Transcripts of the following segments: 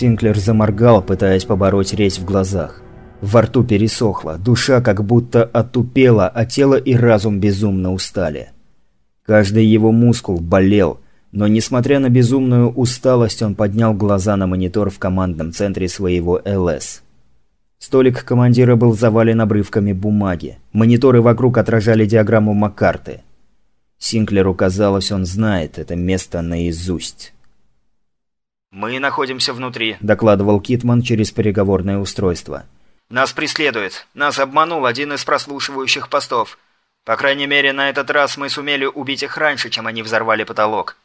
Синклер заморгал, пытаясь побороть резь в глазах. Во рту пересохло, душа как будто отупела, а тело и разум безумно устали. Каждый его мускул болел, но несмотря на безумную усталость, он поднял глаза на монитор в командном центре своего ЛС. Столик командира был завален обрывками бумаги. Мониторы вокруг отражали диаграмму Маккарты. Синклеру казалось, он знает это место наизусть. «Мы находимся внутри», – докладывал Китман через переговорное устройство. «Нас преследует. Нас обманул один из прослушивающих постов. По крайней мере, на этот раз мы сумели убить их раньше, чем они взорвали потолок.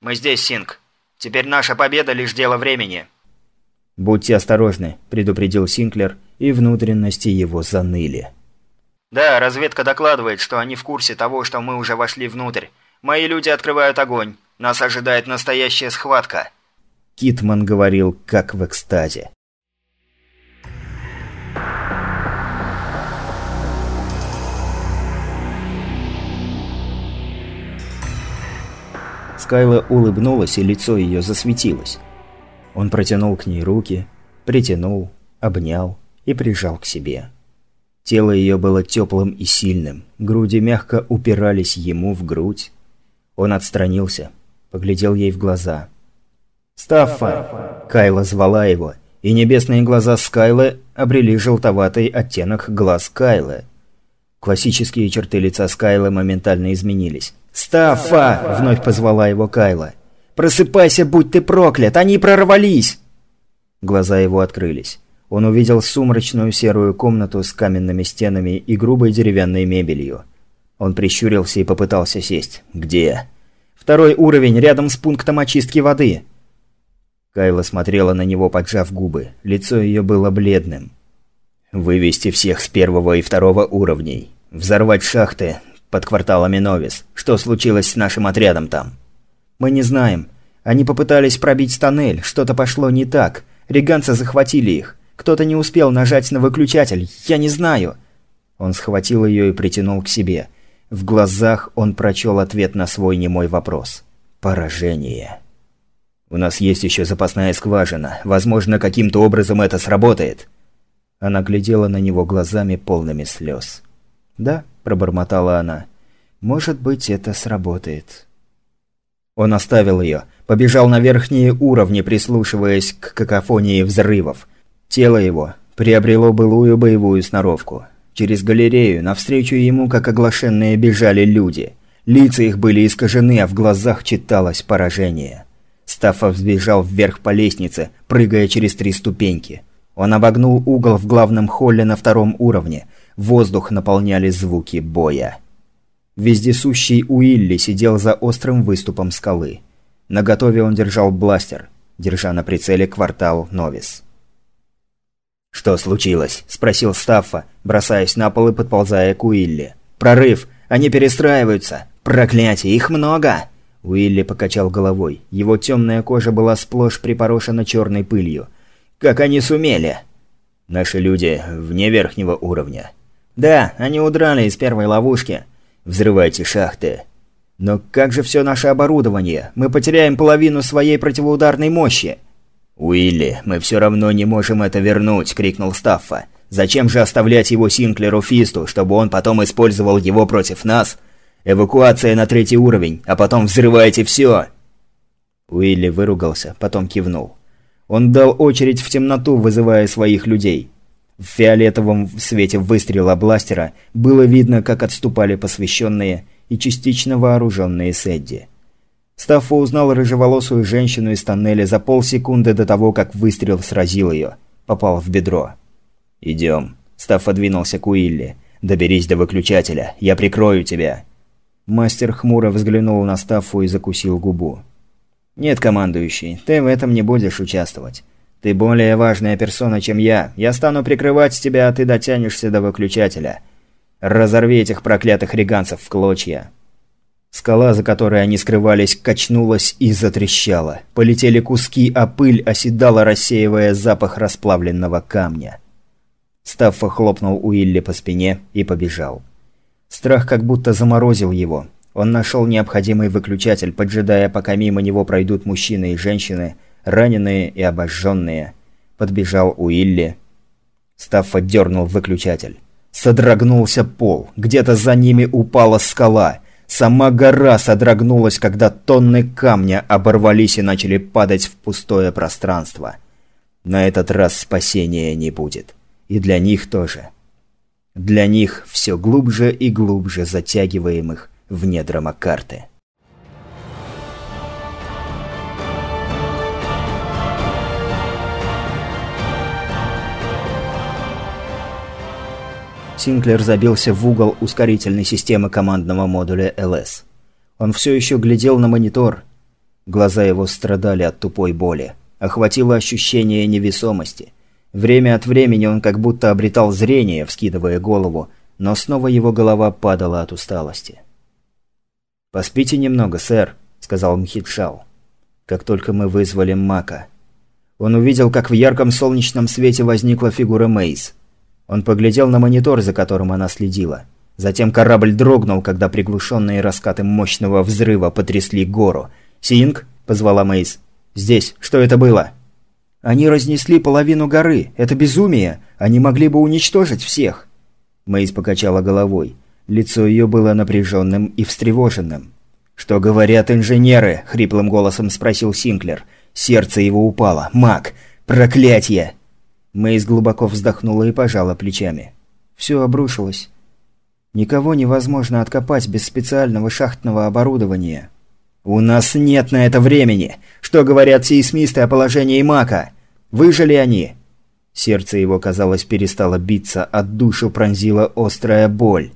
Мы здесь, Синк. Теперь наша победа – лишь дело времени». «Будьте осторожны», – предупредил Синклер, и внутренности его заныли. «Да, разведка докладывает, что они в курсе того, что мы уже вошли внутрь. Мои люди открывают огонь. Нас ожидает настоящая схватка». Китман говорил, как в экстазе. Скайла улыбнулась, и лицо ее засветилось. Он протянул к ней руки, притянул, обнял и прижал к себе. Тело ее было теплым и сильным, груди мягко упирались ему в грудь. Он отстранился, поглядел ей в глаза. «Стаффа!» – Кайла звала его, и небесные глаза Скайлы обрели желтоватый оттенок глаз Кайлы. Классические черты лица Скайлы моментально изменились. «Стаффа!» – вновь позвала его Кайла. «Просыпайся, будь ты проклят! Они прорвались!» Глаза его открылись. Он увидел сумрачную серую комнату с каменными стенами и грубой деревянной мебелью. Он прищурился и попытался сесть. «Где?» «Второй уровень, рядом с пунктом очистки воды». Кайла смотрела на него, поджав губы. Лицо ее было бледным. «Вывести всех с первого и второго уровней. Взорвать шахты под кварталами Новис. Что случилось с нашим отрядом там?» «Мы не знаем. Они попытались пробить тоннель, что-то пошло не так. Риганцы захватили их. Кто-то не успел нажать на выключатель. Я не знаю». Он схватил ее и притянул к себе. В глазах он прочел ответ на свой немой вопрос. «Поражение». «У нас есть еще запасная скважина. Возможно, каким-то образом это сработает». Она глядела на него глазами полными слез. «Да», – пробормотала она, – «может быть, это сработает». Он оставил ее, побежал на верхние уровни, прислушиваясь к какофонии взрывов. Тело его приобрело былую боевую сноровку. Через галерею навстречу ему, как оглашенные, бежали люди. Лица их были искажены, а в глазах читалось поражение. Стаффа взбежал вверх по лестнице, прыгая через три ступеньки. Он обогнул угол в главном холле на втором уровне. Воздух наполняли звуки боя. Вездесущий Уилли сидел за острым выступом скалы. На готове он держал бластер, держа на прицеле квартал Новис. «Что случилось?» – спросил Стаффа, бросаясь на пол и подползая к Уилли. «Прорыв! Они перестраиваются! Проклятие! Их много!» Уилли покачал головой. Его темная кожа была сплошь припорошена черной пылью. «Как они сумели?» «Наши люди вне верхнего уровня». «Да, они удрали из первой ловушки. Взрывайте шахты. Но как же все наше оборудование? Мы потеряем половину своей противоударной мощи. «Уилли, мы все равно не можем это вернуть!» – крикнул Стаффа. «Зачем же оставлять его Синклеру Фисту, чтобы он потом использовал его против нас? Эвакуация на третий уровень, а потом взрывайте все!» Уилли выругался, потом кивнул. Он дал очередь в темноту, вызывая своих людей. В фиолетовом свете выстрела бластера было видно, как отступали посвященные и частично вооруженные Сэдди. Стаффа узнал рыжеволосую женщину из тоннеля за полсекунды до того, как выстрел сразил ее. Попал в бедро. «Идем». Стаффа двинулся к Уилли. «Доберись до выключателя. Я прикрою тебя». Мастер хмуро взглянул на Стаффу и закусил губу. «Нет, командующий, ты в этом не будешь участвовать. Ты более важная персона, чем я. Я стану прикрывать тебя, а ты дотянешься до выключателя. Разорви этих проклятых риганцев в клочья». Скала, за которой они скрывались, качнулась и затрещала. Полетели куски, а пыль оседала, рассеивая запах расплавленного камня. Стаффа хлопнул Уилли по спине и побежал. Страх как будто заморозил его. Он нашел необходимый выключатель, поджидая, пока мимо него пройдут мужчины и женщины, раненые и обожженные. Подбежал Уилли. Стаффа дернул выключатель. Содрогнулся пол. Где-то за ними упала скала. Сама гора содрогнулась, когда тонны камня оборвались и начали падать в пустое пространство. На этот раз спасения не будет. И для них тоже. Для них все глубже и глубже затягиваемых в недра Маккарты. Синклер забился в угол ускорительной системы командного модуля ЛС. Он все еще глядел на монитор. Глаза его страдали от тупой боли. Охватило ощущение невесомости. Время от времени он как будто обретал зрение, вскидывая голову, но снова его голова падала от усталости. «Поспите немного, сэр», — сказал Мхитшал. «Как только мы вызвали Мака». Он увидел, как в ярком солнечном свете возникла фигура Мейс. Он поглядел на монитор, за которым она следила. Затем корабль дрогнул, когда приглушенные раскаты мощного взрыва потрясли гору. «Синг?» – позвала Мейс. «Здесь. Что это было?» «Они разнесли половину горы. Это безумие. Они могли бы уничтожить всех». Мейс покачала головой. Лицо ее было напряженным и встревоженным. «Что говорят инженеры?» – хриплым голосом спросил Синклер. Сердце его упало. «Маг! Проклятье!» Мэйс глубоко вздохнула и пожала плечами. Все обрушилось. Никого невозможно откопать без специального шахтного оборудования. «У нас нет на это времени! Что говорят сейсмисты о положении Мака? Выжили они?» Сердце его, казалось, перестало биться, от душу пронзила острая боль.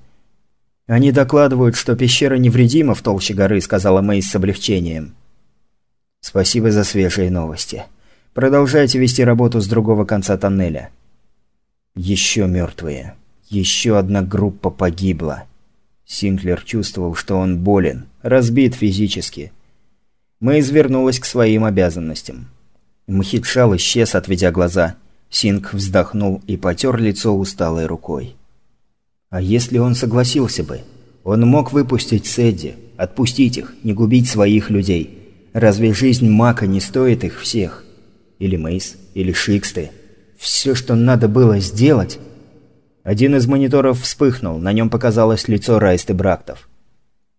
«Они докладывают, что пещера невредима в толще горы», — сказала Мэйс с облегчением. «Спасибо за свежие новости. Продолжайте вести работу с другого конца тоннеля. Еще мертвые. Еще одна группа погибла. Синклер чувствовал, что он болен, разбит физически. Мэйз вернулась к своим обязанностям. Мхитшал исчез, отведя глаза. Синг вздохнул и потер лицо усталой рукой. А если он согласился бы? Он мог выпустить Сэдди, отпустить их, не губить своих людей. Разве жизнь Мака не стоит их всех? Или Мейс, или Шиксты. Все, что надо было сделать... Один из мониторов вспыхнул, на нем показалось лицо Райсты Брактов.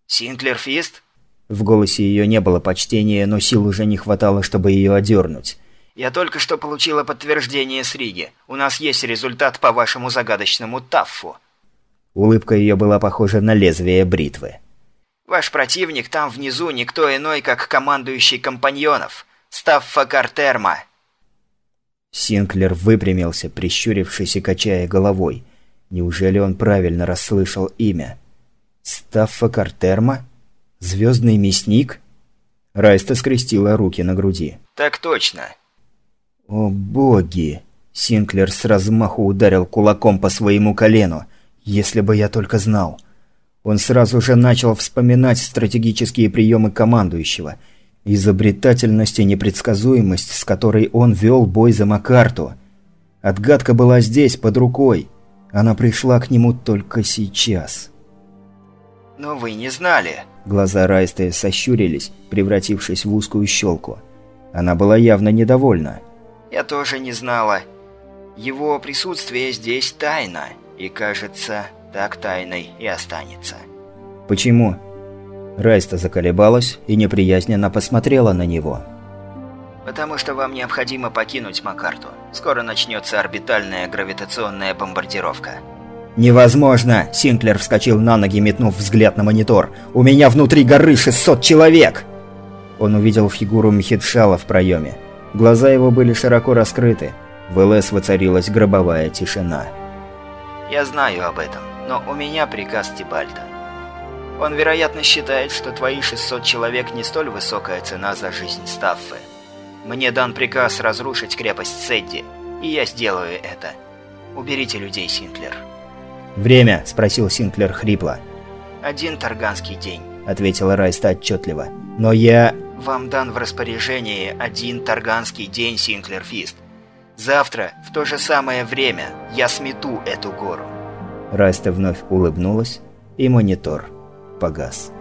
«Синклер Фист?» В голосе ее не было почтения, но сил уже не хватало, чтобы ее одернуть. «Я только что получила подтверждение с Риги. У нас есть результат по вашему загадочному Таффу». Улыбка ее была похожа на лезвие бритвы. «Ваш противник там внизу никто иной, как командующий компаньонов. Стаффа Картерма». Синклер выпрямился, прищурившись и качая головой. Неужели он правильно расслышал имя? Стаффа Картерма? Звездный мясник? Райста скрестила руки на груди. «Так точно». «О боги!» Синклер с размаху ударил кулаком по своему колену. «Если бы я только знал!» Он сразу же начал вспоминать стратегические приемы командующего – Изобретательность и непредсказуемость, с которой он вел бой за Макарту. Отгадка была здесь, под рукой. Она пришла к нему только сейчас. «Но вы не знали». Глаза Райсты сощурились, превратившись в узкую щелку. Она была явно недовольна. «Я тоже не знала. Его присутствие здесь тайна, и, кажется, так тайной и останется». «Почему?» Райста заколебалась и неприязненно посмотрела на него. «Потому что вам необходимо покинуть Макарту. Скоро начнется орбитальная гравитационная бомбардировка». «Невозможно!» – Синклер вскочил на ноги, метнув взгляд на монитор. «У меня внутри горы 600 человек!» Он увидел фигуру Мхитшала в проеме. Глаза его были широко раскрыты. В ЛС воцарилась гробовая тишина. «Я знаю об этом, но у меня приказ Тибальта. Он, вероятно, считает, что твои 600 человек не столь высокая цена за жизнь Стаффы. Мне дан приказ разрушить крепость Сэдди, и я сделаю это. Уберите людей, Синклер». «Время?» – спросил Синклер хрипло. «Один тарганский день», – ответила Райста отчетливо. «Но я...» «Вам дан в распоряжение один тарганский день, Синклер Фист. Завтра, в то же самое время, я смету эту гору». Райста вновь улыбнулась, и монитор погас.